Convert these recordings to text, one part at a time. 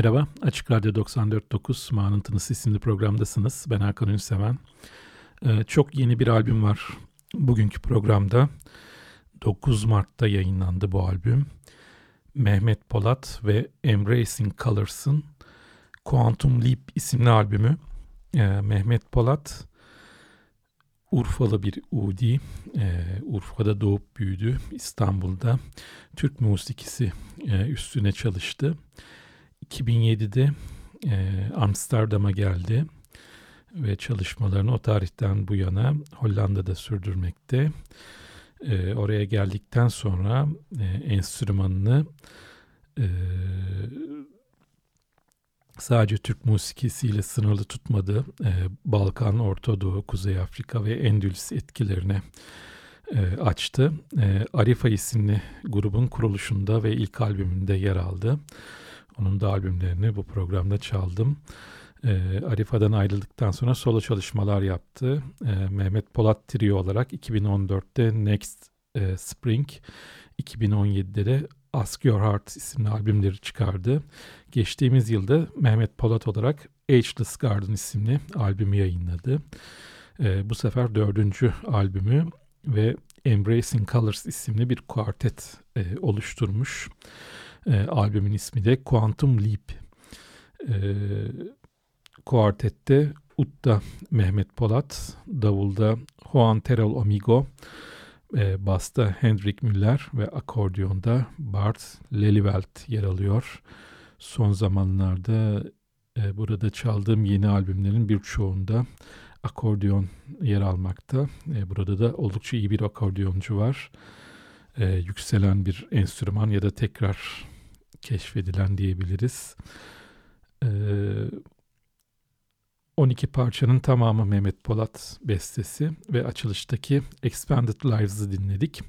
Merhaba, Açık Radyo 94.9 Mağınıntınız isimli programdasınız. Ben Hakan Ünseven. Ee, çok yeni bir albüm var bugünkü programda. 9 Mart'ta yayınlandı bu albüm. Mehmet Polat ve Embracing Colors'ın Quantum Leap isimli albümü. Ee, Mehmet Polat Urfalı bir Udi. Ee, Urfa'da doğup büyüdü. İstanbul'da Türk musikisi e, üstüne çalıştı. 2007'de e, Amsterdam'a geldi ve çalışmalarını o tarihten bu yana Hollanda'da sürdürmekte. E, oraya geldikten sonra e, enstrümanını e, sadece Türk musikisiyle sınırlı tutmadı. E, Balkan, Orta Doğu, Kuzey Afrika ve Endülüs etkilerine e, açtı. E, Arifa isimli grubun kuruluşunda ve ilk albümünde yer aldı. Onun da albümlerini bu programda çaldım. E, Arifa'dan ayrıldıktan sonra solo çalışmalar yaptı. E, Mehmet Polat Trio olarak 2014'te Next e, Spring, 2017'de de Ask Your Heart isimli albümleri çıkardı. Geçtiğimiz yılda Mehmet Polat olarak Ageless Garden isimli albümü yayınladı. E, bu sefer dördüncü albümü ve Embracing Colors isimli bir kuartet e, oluşturmuş. E, albümün ismi de Quantum Leap. E, kuartette Utta Mehmet Polat, Davulda Juan Terol Amigo, e, Basta Hendrik Müller ve akordiyonda Bart Lelivelt yer alıyor. Son zamanlarda e, burada çaldığım yeni albümlerin birçoğunda akordiyon yer almakta. E, burada da oldukça iyi bir akordiyoncu var. E, yükselen bir enstrüman ya da tekrar keşfedilen diyebiliriz. Ee, 12 parçanın tamamı Mehmet Polat bestesi ve açılıştaki Expanded Lives'ı dinledik.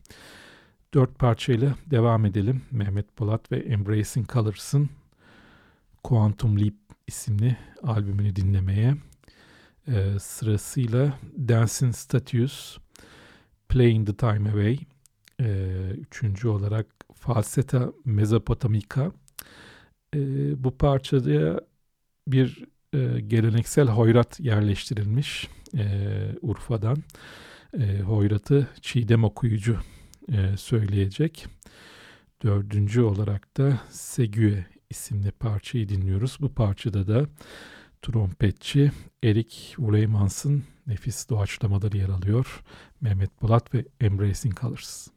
Dört parçayla devam edelim. Mehmet Polat ve Embracing Colors'ın Quantum Leap isimli albümünü dinlemeye. Ee, sırasıyla Dancing Statues, Playing the Time Away, ee, üçüncü olarak Falseta Mesopotamica. E, bu parçada bir e, geleneksel hoyrat yerleştirilmiş e, Urfa'dan. E, hoyratı Çiğdem okuyucu e, söyleyecek. Dördüncü olarak da Següe isimli parçayı dinliyoruz. Bu parçada da trompetçi Erik Uleymans'ın nefis doğaçlamaları yer alıyor. Mehmet Polat ve Embracing Colors.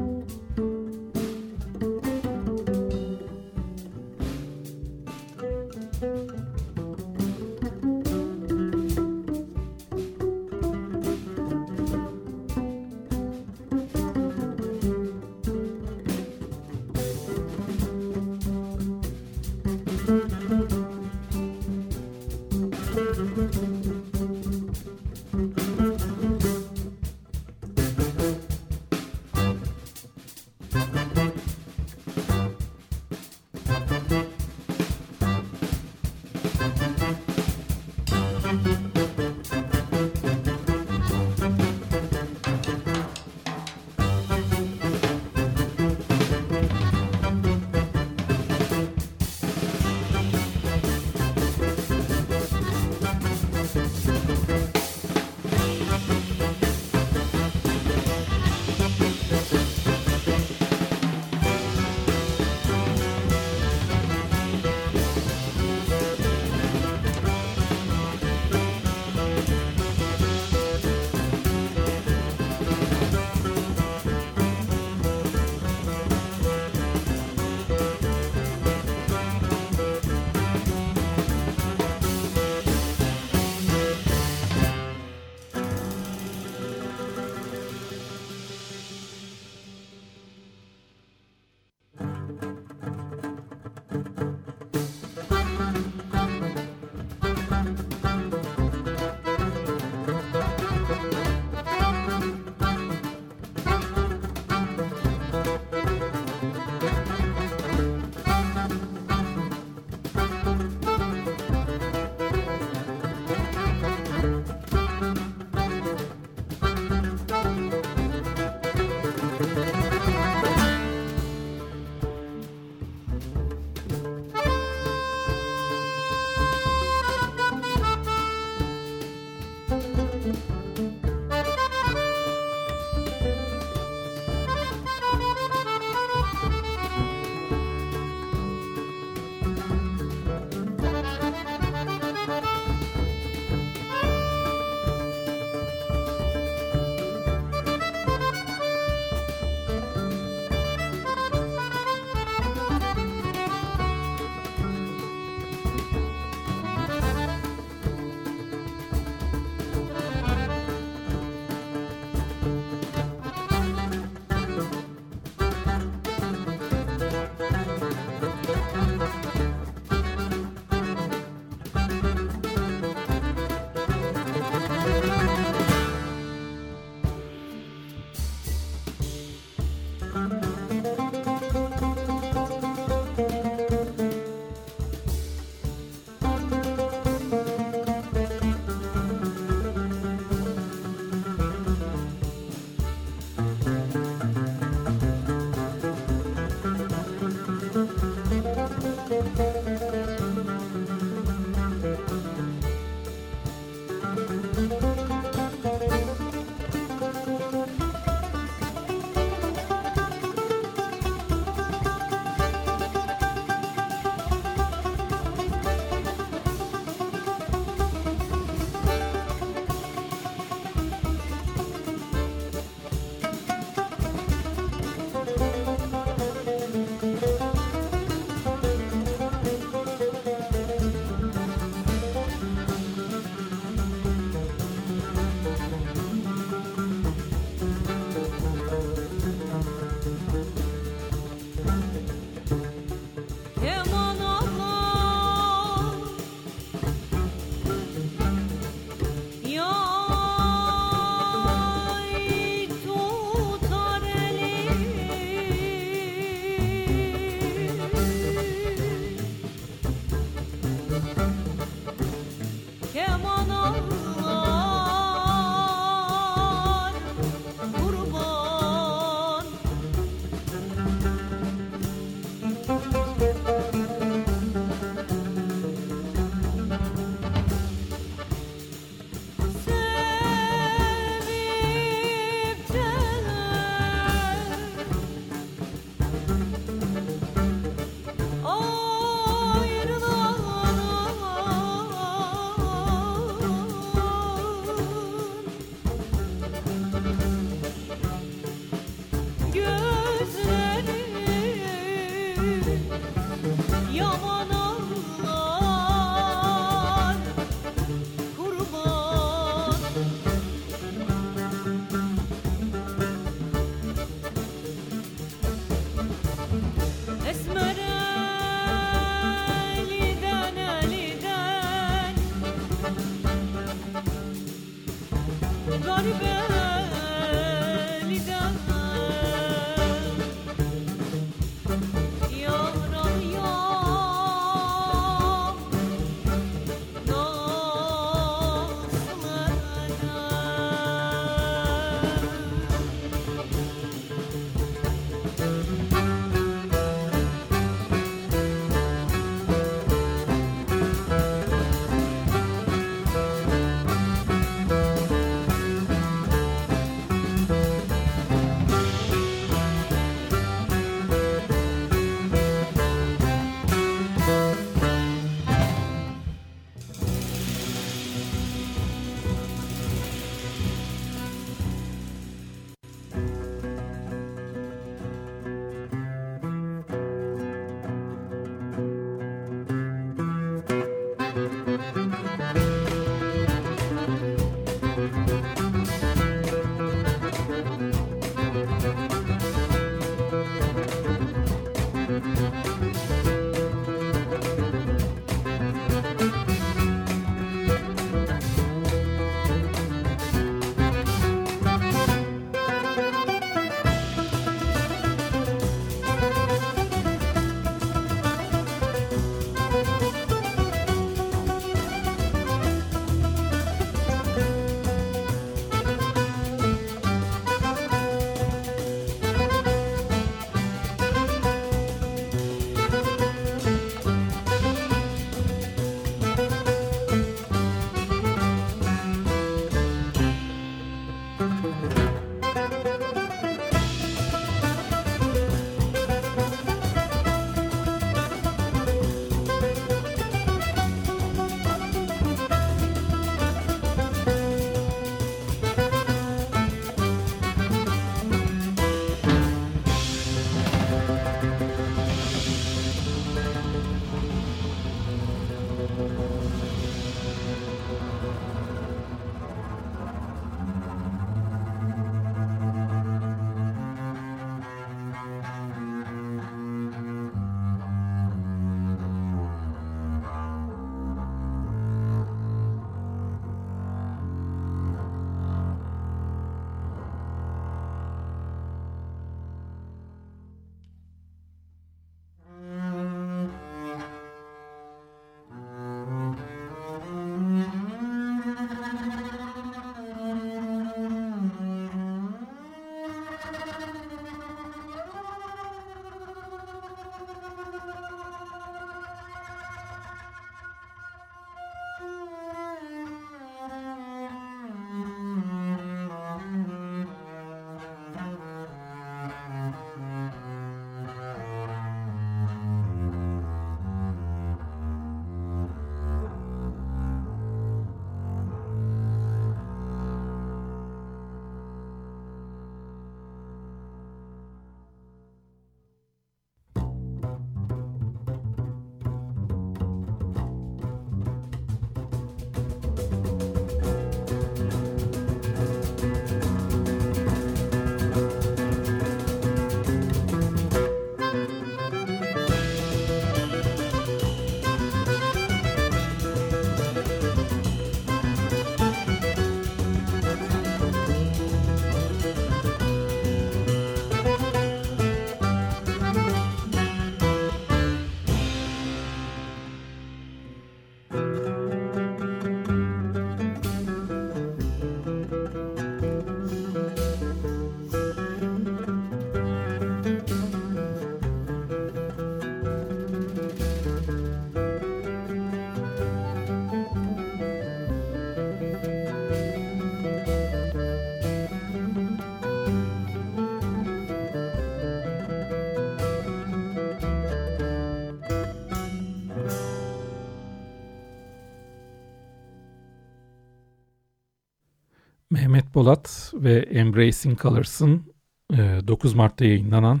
Polat ve Embracing Colors'ın 9 e, Mart'ta yayınlanan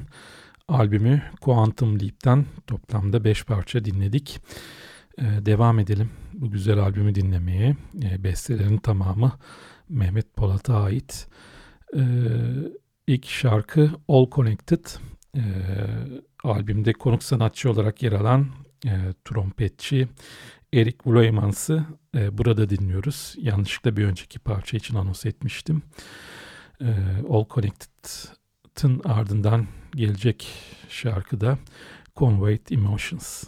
albümü Quantum Leap'ten toplamda 5 parça dinledik. E, devam edelim bu güzel albümü dinlemeye. E, bestelerin tamamı Mehmet Polat'a ait. İlk şarkı All Connected. Albümde konuk sanatçı olarak yer alan trompetçi Eric Wlaymans'ı e, burada dinliyoruz. Yanlışlıkla bir önceki parça için anons etmiştim. E, All Connected'ın ardından gelecek şarkıda Conveyed Emotions.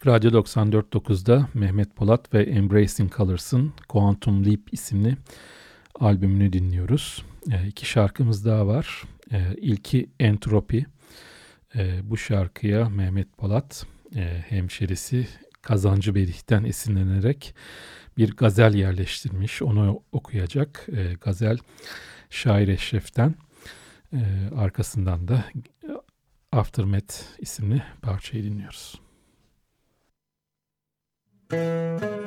Açık Radyo 94.9'da Mehmet Polat ve Embracing Colors'ın Quantum Leap isimli albümünü dinliyoruz. E, iki şarkımız daha var. E, ilki Entropi. E, bu şarkıya Mehmet Polat e, hemşerisi Kazancı Berih'ten esinlenerek bir gazel yerleştirmiş. Onu okuyacak. E, gazel Şair Eşref'ten. E, arkasından da Aftermath isimli parçayı dinliyoruz. Música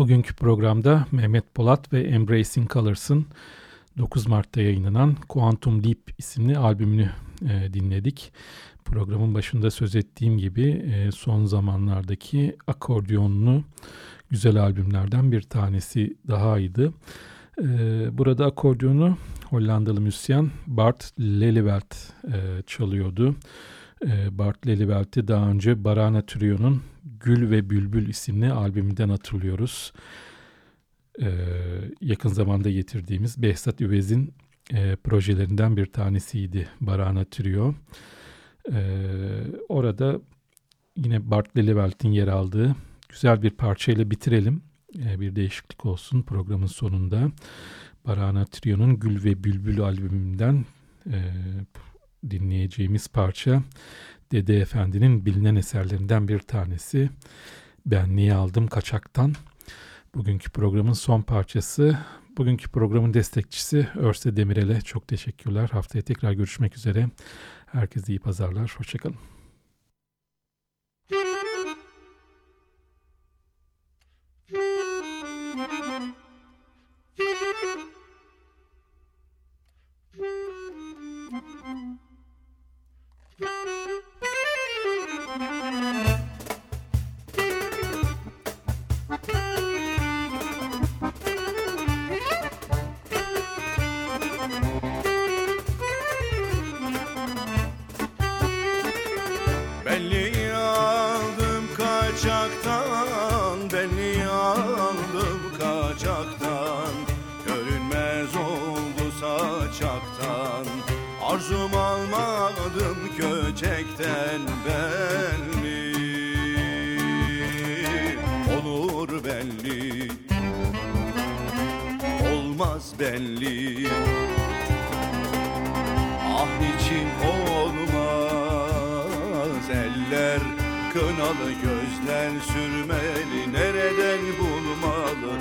Bugünkü programda Mehmet Polat ve Embracing Colors'ın 9 Mart'ta yayınlanan Quantum Leap isimli albümünü e, dinledik. Programın başında söz ettiğim gibi e, son zamanlardaki akordiyonlu güzel albümlerden bir tanesi dahaydı. E, burada akordiyonu Hollandalı müzisyen Bart Lelyveld e, çalıyordu. E, Bart Lelyveld'i daha önce Barana Trio'nun Gül ve Bülbül isimli albümünden hatırlıyoruz. Ee, yakın zamanda getirdiğimiz Behzat Üvez'in e, projelerinden bir tanesiydi Barana Trio. Ee, orada yine Bart Lelevelt'in yer aldığı güzel bir parçayla bitirelim. Ee, bir değişiklik olsun programın sonunda. Barana Trio'nun Gül ve Bülbül albümünden e, dinleyeceğimiz parça Dede Efendi'nin bilinen eserlerinden bir tanesi. Ben niye aldım kaçaktan. Bugünkü programın son parçası. Bugünkü programın destekçisi Örse Demirel'e çok teşekkürler. Haftaya tekrar görüşmek üzere. Herkese iyi pazarlar. Hoşçakalın. Gerçekten belli Olur belli Olmaz belli. Ah niçin olmaz? Eller Kınalı gözler sürmeli. Nereden bulmalı?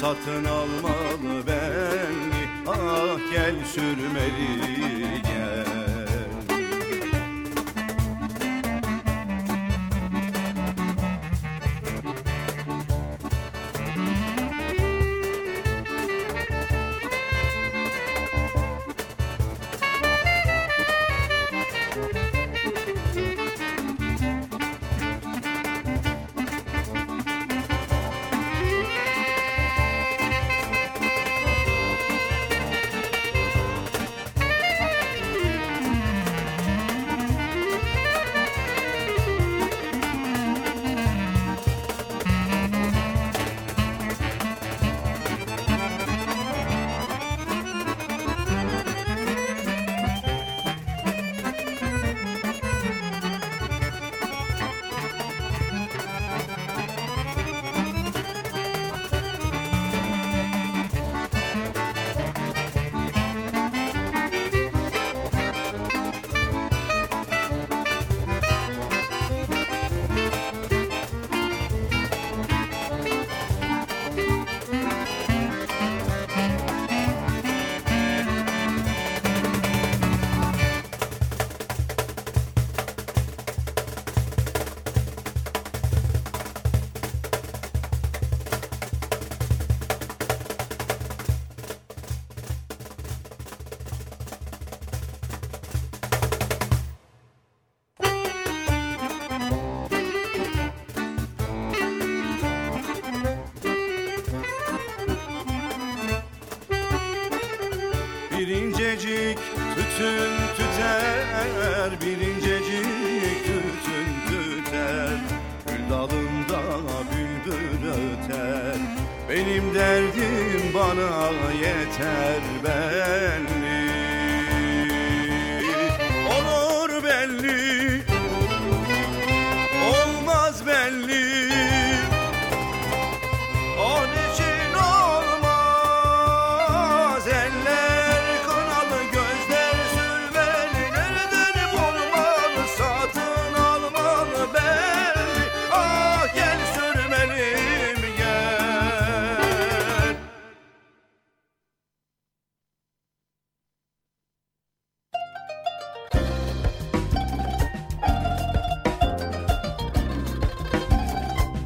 Satın almalı belli Ah gel sürmeli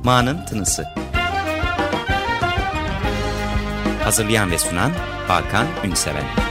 Ma'nın Tınısı. Hazırlayan ve sunan Hakan Ünseven.